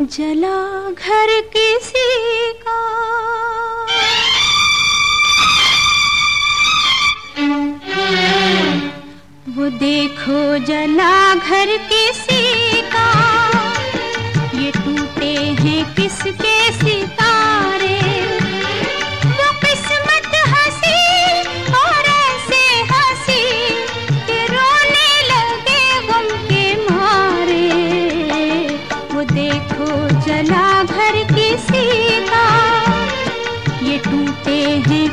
जला घर किसी का। वो देखो जला घर किसी का। ये टूटे हैं किसके सीता।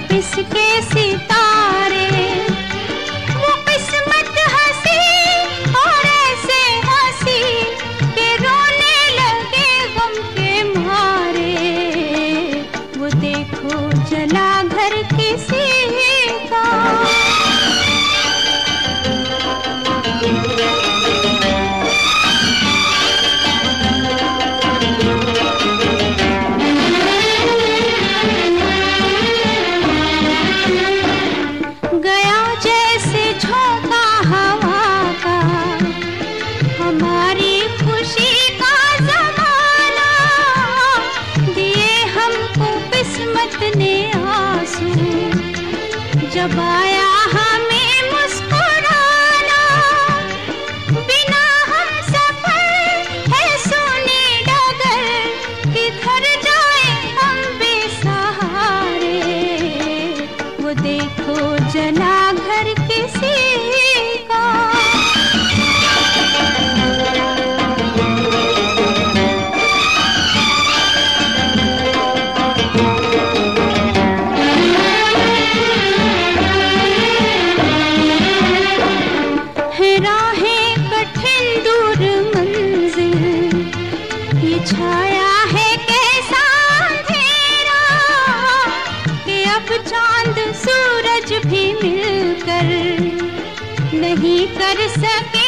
पे इसके दबाया हमें मुस्कुराना। बिना हम सफ़र है सोने डगर। किधर जा नहीं कर सके।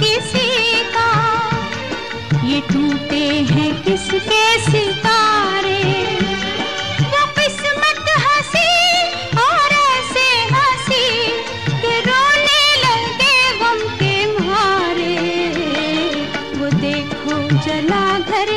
किसी का? ये टूटे हैं किसके सितारे वो किस्मत हँसी और ऐसे हसी कि रोने लगे गम के मारे। वो देखो जला घर